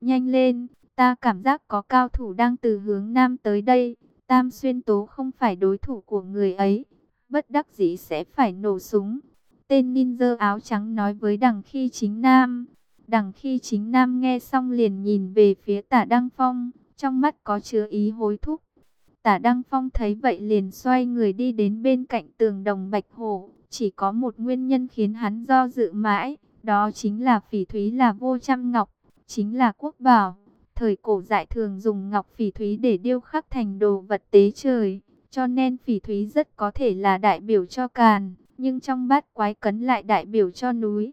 S1: Nhanh lên, ta cảm giác có cao thủ đang từ hướng nam tới đây, Tam Xuyên Tố không phải đối thủ của người ấy, bất đắc dĩ sẽ phải nổ súng. Tên ninja áo trắng nói với đằng khi chính nam. Đằng khi chính nam nghe xong liền nhìn về phía tả Đăng Phong, trong mắt có chứa ý hối thúc. Tả Đăng Phong thấy vậy liền xoay người đi đến bên cạnh tường đồng Bạch Hổ. Chỉ có một nguyên nhân khiến hắn do dự mãi, đó chính là phỉ thúy là vô trăm ngọc, chính là quốc bảo. Thời cổ dại thường dùng ngọc phỉ thúy để điêu khắc thành đồ vật tế trời, cho nên phỉ thúy rất có thể là đại biểu cho càn, nhưng trong bát quái cấn lại đại biểu cho núi.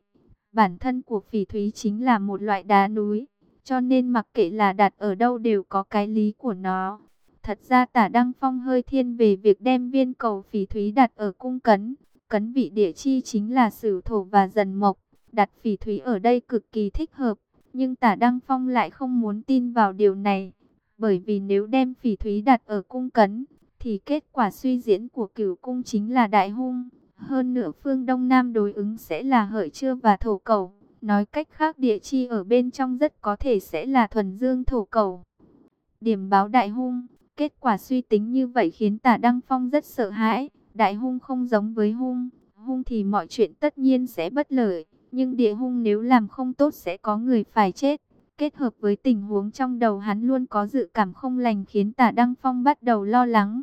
S1: Bản thân của phỉ thúy chính là một loại đá núi, cho nên mặc kệ là đặt ở đâu đều có cái lý của nó. Thật ra tả Đăng Phong hơi thiên về việc đem viên cầu phỉ thúy đặt ở cung cấn. Cấn vị địa chi chính là sử thổ và dần mộc. Đặt phỉ thúy ở đây cực kỳ thích hợp. Nhưng tả Đăng Phong lại không muốn tin vào điều này. Bởi vì nếu đem phỉ thúy đặt ở cung cấn, thì kết quả suy diễn của cửu cung chính là đại hung. Hơn nửa phương Đông Nam đối ứng sẽ là hợi trưa và thổ cầu. Nói cách khác địa chi ở bên trong rất có thể sẽ là thuần dương thổ cầu. Điểm báo đại hung, kết quả suy tính như vậy khiến tả Đăng Phong rất sợ hãi. Đại hung không giống với hung, hung thì mọi chuyện tất nhiên sẽ bất lợi. Nhưng địa hung nếu làm không tốt sẽ có người phải chết. Kết hợp với tình huống trong đầu hắn luôn có dự cảm không lành khiến tả Đăng Phong bắt đầu lo lắng.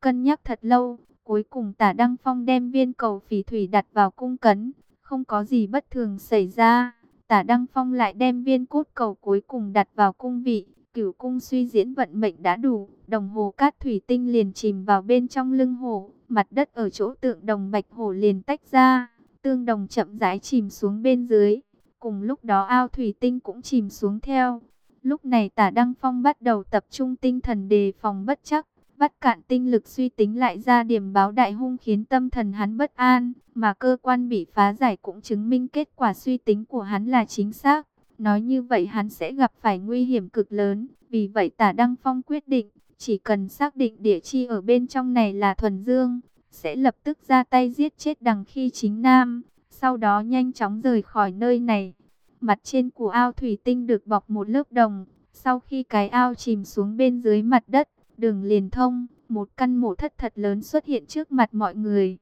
S1: Cân nhắc thật lâu, cuối cùng tả Đăng Phong đem viên cầu phỉ thủy đặt vào cung cấn. Không có gì bất thường xảy ra. Tả Đăng Phong lại đem viên cốt cầu cuối cùng đặt vào cung vị. Cửu cung suy diễn vận mệnh đã đủ. Đồng hồ cát thủy tinh liền chìm vào bên trong lưng hồ. Mặt đất ở chỗ tượng đồng bạch hồ liền tách ra, tương đồng chậm rãi chìm xuống bên dưới. Cùng lúc đó ao thủy tinh cũng chìm xuống theo. Lúc này tả Đăng Phong bắt đầu tập trung tinh thần đề phòng bất chắc. Vắt cạn tinh lực suy tính lại ra điểm báo đại hung khiến tâm thần hắn bất an. Mà cơ quan bị phá giải cũng chứng minh kết quả suy tính của hắn là chính xác. Nói như vậy hắn sẽ gặp phải nguy hiểm cực lớn. Vì vậy tả Đăng Phong quyết định, chỉ cần xác định địa chi ở bên trong này là thuần dương, sẽ lập tức ra tay giết chết đằng khi chính nam, sau đó nhanh chóng rời khỏi nơi này. Mặt trên của ao thủy tinh được bọc một lớp đồng, sau khi cái ao chìm xuống bên dưới mặt đất, đường liền thông, một căn mộ thất thật lớn xuất hiện trước mặt mọi người.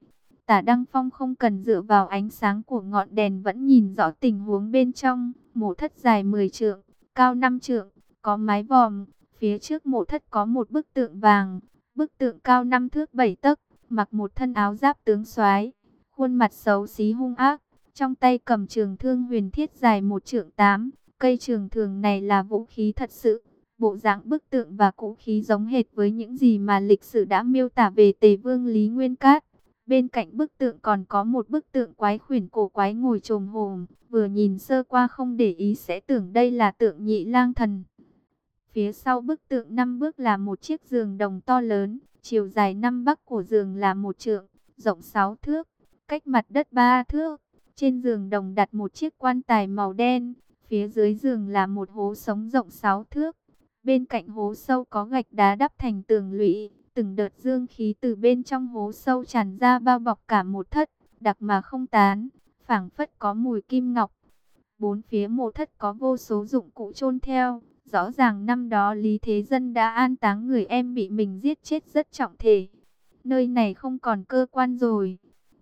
S1: Tả Đăng Phong không cần dựa vào ánh sáng của ngọn đèn vẫn nhìn rõ tình huống bên trong, mộ thất dài 10 trượng, cao 5 trượng, có mái vòm, phía trước mộ thất có một bức tượng vàng, bức tượng cao 5 thước 7 tấc, mặc một thân áo giáp tướng soái, khuôn mặt xấu xí hung ác, trong tay cầm trường thương huyền thiết dài một trượng tám, cây trường thường này là vũ khí thật sự. Bộ dạng bức tượng và cũ khí giống hệt với những gì mà lịch sử đã miêu tả về Tề Vương Lý Nguyên Cát. Bên cạnh bức tượng còn có một bức tượng quái khuyển cổ quái ngồi trồm hồm, vừa nhìn sơ qua không để ý sẽ tưởng đây là tượng nhị lang thần. Phía sau bức tượng năm bước là một chiếc giường đồng to lớn, Chiều dài năm bắc của giường là một trượng, rộng 6 thước, cách mặt đất 3 thước. Trên giường đồng đặt một chiếc quan tài màu đen, phía dưới giường là một hố sống rộng 6 thước. Bên cạnh hố sâu có gạch đá đắp thành tường lũy, Từng đợt dương khí từ bên trong hố sâu tràn ra bao bọc cả một thất, đặc mà không tán, phảng phất có mùi kim ngọc. Bốn phía mộ thất có vô số dụng cụ chôn theo, rõ ràng năm đó Lý Thế Dân đã an táng người em bị mình giết chết rất trọng thể. Nơi này không còn cơ quan rồi.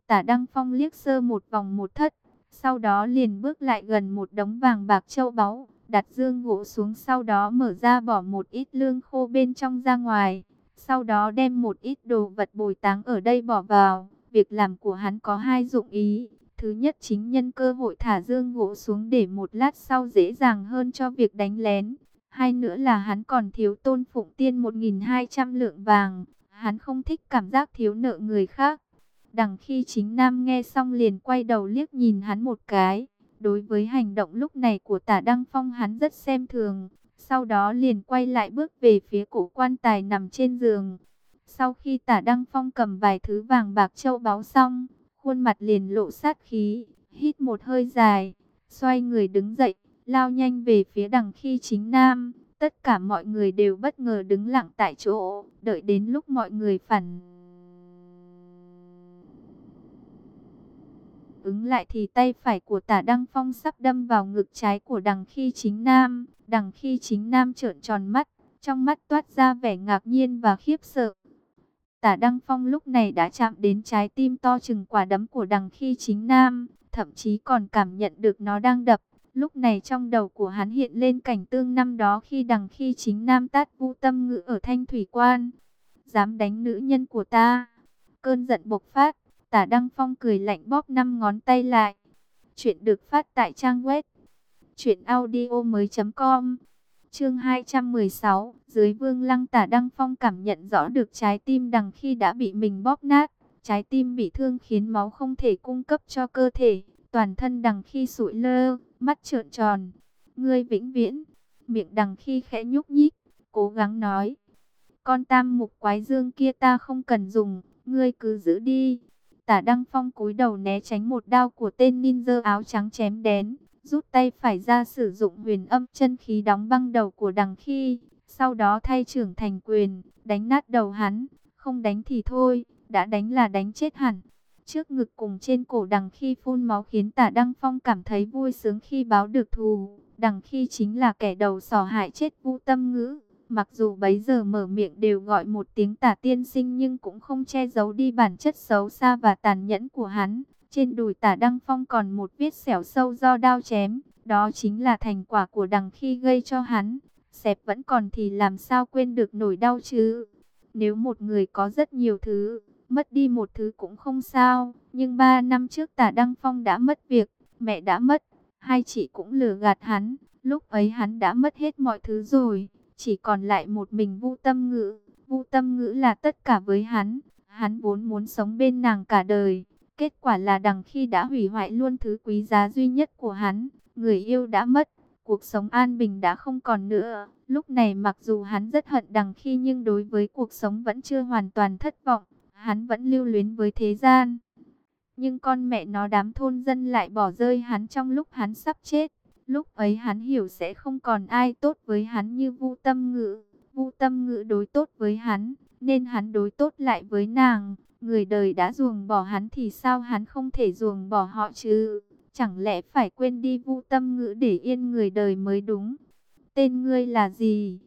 S1: Tả Đăng Phong liếc sơ một vòng một thất, sau đó liền bước lại gần một đống vàng bạc châu báu, đặt dương gỗ xuống sau đó mở ra bỏ một ít lương khô bên trong ra ngoài. Sau đó đem một ít đồ vật bồi táng ở đây bỏ vào. Việc làm của hắn có hai dụng ý. Thứ nhất chính nhân cơ hội thả dương gỗ xuống để một lát sau dễ dàng hơn cho việc đánh lén. Hai nữa là hắn còn thiếu tôn phụng tiên 1.200 lượng vàng. Hắn không thích cảm giác thiếu nợ người khác. Đằng khi chính Nam nghe xong liền quay đầu liếc nhìn hắn một cái. Đối với hành động lúc này của tả Đăng Phong hắn rất xem thường. Sau đó liền quay lại bước về phía cổ quan tài nằm trên giường. Sau khi tả Đăng Phong cầm vài thứ vàng bạc châu báu xong, khuôn mặt liền lộ sát khí, hít một hơi dài, xoay người đứng dậy, lao nhanh về phía đằng khi chính nam. Tất cả mọi người đều bất ngờ đứng lặng tại chỗ, đợi đến lúc mọi người phản ứng lại thì tay phải của tả Đăng Phong sắp đâm vào ngực trái của đằng khi chính nam. Đằng khi chính nam trợn tròn mắt, trong mắt toát ra vẻ ngạc nhiên và khiếp sợ. Tả Đăng Phong lúc này đã chạm đến trái tim to chừng quả đấm của đằng khi chính nam, thậm chí còn cảm nhận được nó đang đập. Lúc này trong đầu của hắn hiện lên cảnh tương năm đó khi đằng khi chính nam tát vũ tâm ngữ ở Thanh Thủy Quan. Dám đánh nữ nhân của ta. Cơn giận bộc phát, tả Đăng Phong cười lạnh bóp năm ngón tay lại. Chuyện được phát tại trang web Chuyện audio mới com. Chương 216 Dưới vương lăng tả Đăng Phong cảm nhận rõ được trái tim đằng khi đã bị mình bóp nát. Trái tim bị thương khiến máu không thể cung cấp cho cơ thể. Toàn thân đằng khi sụi lơ, mắt trợn tròn. Ngươi vĩnh viễn. Miệng đằng khi khẽ nhúc nhích Cố gắng nói. Con tam mục quái dương kia ta không cần dùng Ngươi cứ giữ đi. Tả Đăng Phong cúi đầu né tránh một đao của tên ninja áo trắng chém đén, rút tay phải ra sử dụng huyền âm chân khí đóng băng đầu của đằng khi, sau đó thay trưởng thành quyền, đánh nát đầu hắn, không đánh thì thôi, đã đánh là đánh chết hẳn. Trước ngực cùng trên cổ đằng khi phun máu khiến tả Đăng Phong cảm thấy vui sướng khi báo được thù, đằng khi chính là kẻ đầu sỏ hại chết vũ tâm ngữ. Mặc dù bấy giờ mở miệng đều gọi một tiếng tả tiên sinh nhưng cũng không che giấu đi bản chất xấu xa và tàn nhẫn của hắn. Trên đùi tả Đăng Phong còn một vết xẻo sâu do đao chém. Đó chính là thành quả của đằng khi gây cho hắn. Xẹp vẫn còn thì làm sao quên được nỗi đau chứ. Nếu một người có rất nhiều thứ, mất đi một thứ cũng không sao. Nhưng ba năm trước tả Đăng Phong đã mất việc, mẹ đã mất, hai chị cũng lừa gạt hắn. Lúc ấy hắn đã mất hết mọi thứ rồi, chỉ còn lại một mình Vu Tâm Ngữ. Vu Tâm Ngữ là tất cả với hắn, hắn vốn muốn sống bên nàng cả đời. Kết quả là đằng khi đã hủy hoại luôn thứ quý giá duy nhất của hắn, người yêu đã mất, cuộc sống an bình đã không còn nữa. Lúc này mặc dù hắn rất hận đằng khi nhưng đối với cuộc sống vẫn chưa hoàn toàn thất vọng, hắn vẫn lưu luyến với thế gian. Nhưng con mẹ nó đám thôn dân lại bỏ rơi hắn trong lúc hắn sắp chết. Lúc ấy hắn hiểu sẽ không còn ai tốt với hắn như Vu Tâm Ngữ. Vu Tâm Ngữ đối tốt với hắn, nên hắn đối tốt lại với nàng. Người đời đã ruồng bỏ hắn thì sao hắn không thể ruồng bỏ họ chứ? Chẳng lẽ phải quên đi vu tâm ngữ để yên người đời mới đúng? Tên ngươi là gì?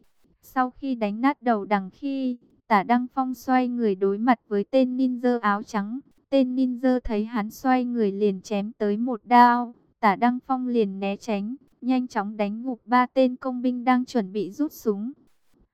S1: Sau khi đánh nát đầu đằng khi, tả Đăng Phong xoay người đối mặt với tên ninja áo trắng. Tên ninja thấy hắn xoay người liền chém tới một đao. Tả Đăng Phong liền né tránh, nhanh chóng đánh ngục ba tên công binh đang chuẩn bị rút súng.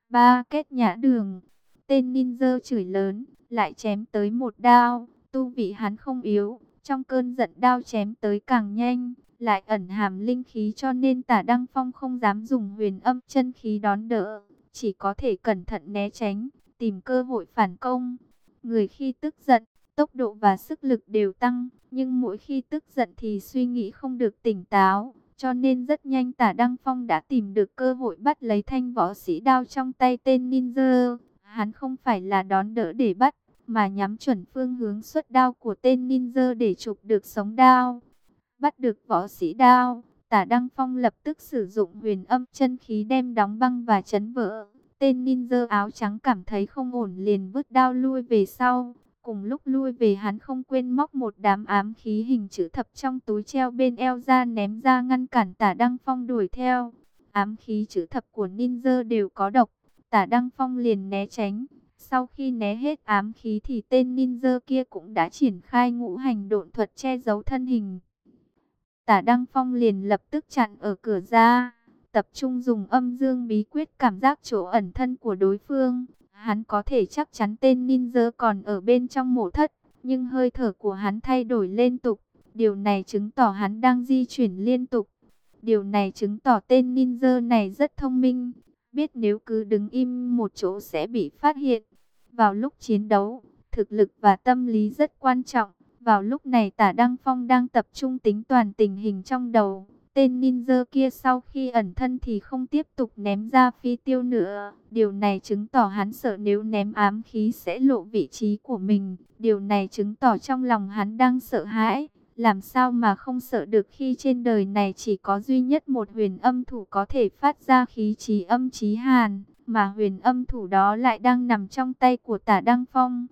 S1: Ba kết nhã đường. Tên ninja chửi lớn, lại chém tới một đao, tu vị hắn không yếu, trong cơn giận đao chém tới càng nhanh, lại ẩn hàm linh khí cho nên tả Đăng Phong không dám dùng huyền âm chân khí đón đỡ, chỉ có thể cẩn thận né tránh, tìm cơ hội phản công. Người khi tức giận, tốc độ và sức lực đều tăng, nhưng mỗi khi tức giận thì suy nghĩ không được tỉnh táo, cho nên rất nhanh tả Đăng Phong đã tìm được cơ hội bắt lấy thanh võ sĩ đao trong tay tên ninja. Hắn không phải là đón đỡ để bắt, mà nhắm chuẩn phương hướng xuất đao của tên ninja để chụp được sống đao. Bắt được võ sĩ đao, tả Đăng Phong lập tức sử dụng huyền âm chân khí đem đóng băng và chấn vỡ. Tên ninja áo trắng cảm thấy không ổn liền vứt đao lui về sau. Cùng lúc lui về hắn không quên móc một đám ám khí hình chữ thập trong túi treo bên eo ra ném ra ngăn cản tả Đăng Phong đuổi theo. Ám khí chữ thập của ninja đều có độc, tả Đăng Phong liền né tránh. Sau khi né hết ám khí thì tên ninja kia cũng đã triển khai ngũ hành độn thuật che giấu thân hình. Tả Đăng Phong liền lập tức chặn ở cửa ra, tập trung dùng âm dương bí quyết cảm giác chỗ ẩn thân của đối phương. Hắn có thể chắc chắn tên ninja còn ở bên trong mộ thất, nhưng hơi thở của hắn thay đổi liên tục. Điều này chứng tỏ hắn đang di chuyển liên tục. Điều này chứng tỏ tên ninja này rất thông minh, biết nếu cứ đứng im một chỗ sẽ bị phát hiện. Vào lúc chiến đấu, thực lực và tâm lý rất quan trọng. Vào lúc này tả Đăng Phong đang tập trung tính toàn tình hình trong đầu. Tên ninja kia sau khi ẩn thân thì không tiếp tục ném ra phi tiêu nữa. Điều này chứng tỏ hắn sợ nếu ném ám khí sẽ lộ vị trí của mình. Điều này chứng tỏ trong lòng hắn đang sợ hãi. Làm sao mà không sợ được khi trên đời này chỉ có duy nhất một huyền âm thủ có thể phát ra khí trí âm trí hàn. Mà huyền âm thủ đó lại đang nằm trong tay của tả Đăng Phong.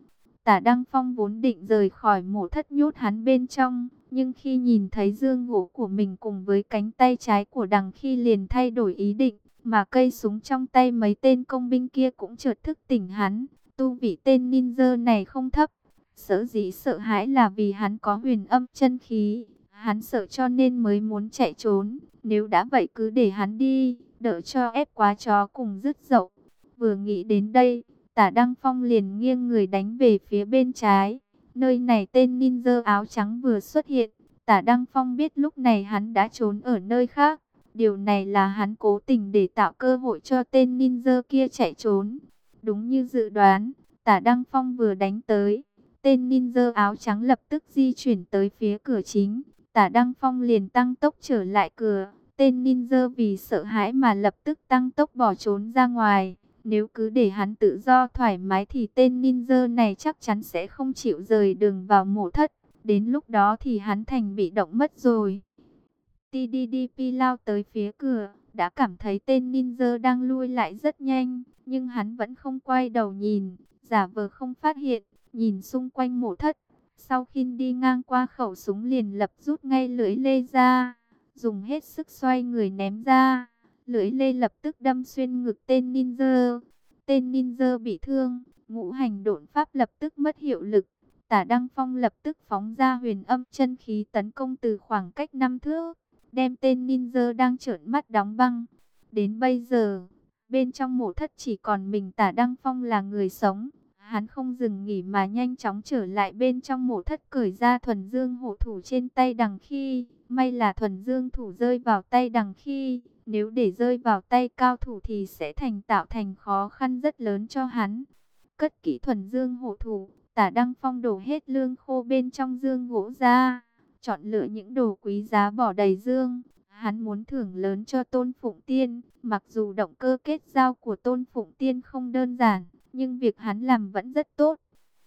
S1: Tả Đăng Phong vốn định rời khỏi mộ thất nhốt hắn bên trong, nhưng khi nhìn thấy dương gỗ của mình cùng với cánh tay trái của đằng khi liền thay đổi ý định, mà cây súng trong tay mấy tên công binh kia cũng chợt thức tỉnh hắn. Tu vị tên ninja này không thấp, sở dĩ sợ hãi là vì hắn có huyền âm chân khí, hắn sợ cho nên mới muốn chạy trốn, nếu đã vậy cứ để hắn đi, đỡ cho ép quá chó cùng dứt dậu. Vừa nghĩ đến đây, Tả Đăng Phong liền nghiêng người đánh về phía bên trái. Nơi này tên ninja áo trắng vừa xuất hiện. Tả Đăng Phong biết lúc này hắn đã trốn ở nơi khác. Điều này là hắn cố tình để tạo cơ hội cho tên ninja kia chạy trốn. Đúng như dự đoán, tả Đăng Phong vừa đánh tới. Tên ninja áo trắng lập tức di chuyển tới phía cửa chính. Tả Đăng Phong liền tăng tốc trở lại cửa. Tên ninja vì sợ hãi mà lập tức tăng tốc bỏ trốn ra ngoài. Nếu cứ để hắn tự do thoải mái thì tên ninja này chắc chắn sẽ không chịu rời đường vào mộ thất. Đến lúc đó thì hắn thành bị động mất rồi. TDDP lao tới phía cửa, đã cảm thấy tên ninja đang lui lại rất nhanh, nhưng hắn vẫn không quay đầu nhìn, giả vờ không phát hiện, nhìn xung quanh mộ thất. Sau khi đi ngang qua khẩu súng liền lập rút ngay lưỡi lê ra, dùng hết sức xoay người ném ra. Lưỡi lê lập tức đâm xuyên ngực tên ninja. Tên ninja bị thương, ngũ hành độn pháp lập tức mất hiệu lực. Tả Đăng Phong lập tức phóng ra huyền âm chân khí tấn công từ khoảng cách năm thước, đem tên ninja đang trợn mắt đóng băng. Đến bây giờ, bên trong mộ thất chỉ còn mình Tả Đăng Phong là người sống. Hắn không dừng nghỉ mà nhanh chóng trở lại bên trong mộ thất cởi ra thuần dương hộ thủ trên tay đằng khi. May là thuần dương thủ rơi vào tay đằng khi. Nếu để rơi vào tay cao thủ thì sẽ thành tạo thành khó khăn rất lớn cho hắn. Cất kỹ thuần dương hộ thủ, tả đăng phong đổ hết lương khô bên trong dương gỗ ra. Chọn lựa những đồ quý giá bỏ đầy dương. Hắn muốn thưởng lớn cho Tôn Phụng Tiên, mặc dù động cơ kết giao của Tôn Phụng Tiên không đơn giản, nhưng việc hắn làm vẫn rất tốt.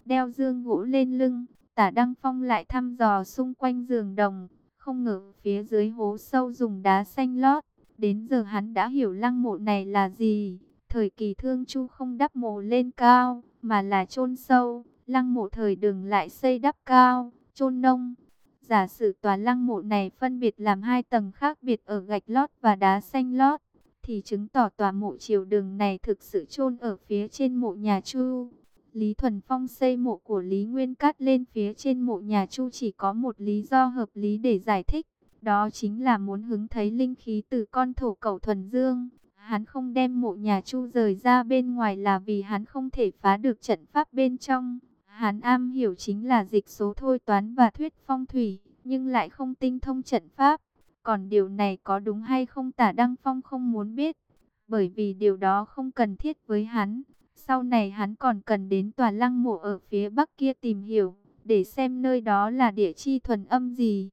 S1: Đeo dương gỗ lên lưng, tả Đăng Phong lại thăm dò xung quanh giường đồng, không ngờ phía dưới hố sâu dùng đá xanh lót. Đến giờ hắn đã hiểu lăng mộ này là gì. Thời kỳ thương chu không đắp mộ lên cao, mà là chôn sâu. Lăng mộ thời đường lại xây đắp cao, chôn nông. Giả sử tòa lăng mộ này phân biệt làm hai tầng khác biệt ở gạch lót và đá xanh lót, thì chứng tỏ tòa mộ triều đường này thực sự chôn ở phía trên mộ nhà Chu. Lý Thuần Phong xây mộ của Lý Nguyên Cát lên phía trên mộ nhà Chu chỉ có một lý do hợp lý để giải thích. Đó chính là muốn hứng thấy linh khí từ con thổ cầu thuần dương. Hắn không đem mộ nhà Chu rời ra bên ngoài là vì hắn không thể phá được trận pháp bên trong. Hắn am hiểu chính là dịch số thôi toán và thuyết phong thủy, nhưng lại không tinh thông trận pháp. Còn điều này có đúng hay không tả Đăng Phong không muốn biết, bởi vì điều đó không cần thiết với hắn. Sau này hắn còn cần đến tòa lăng mộ ở phía bắc kia tìm hiểu, để xem nơi đó là địa chi thuần âm gì.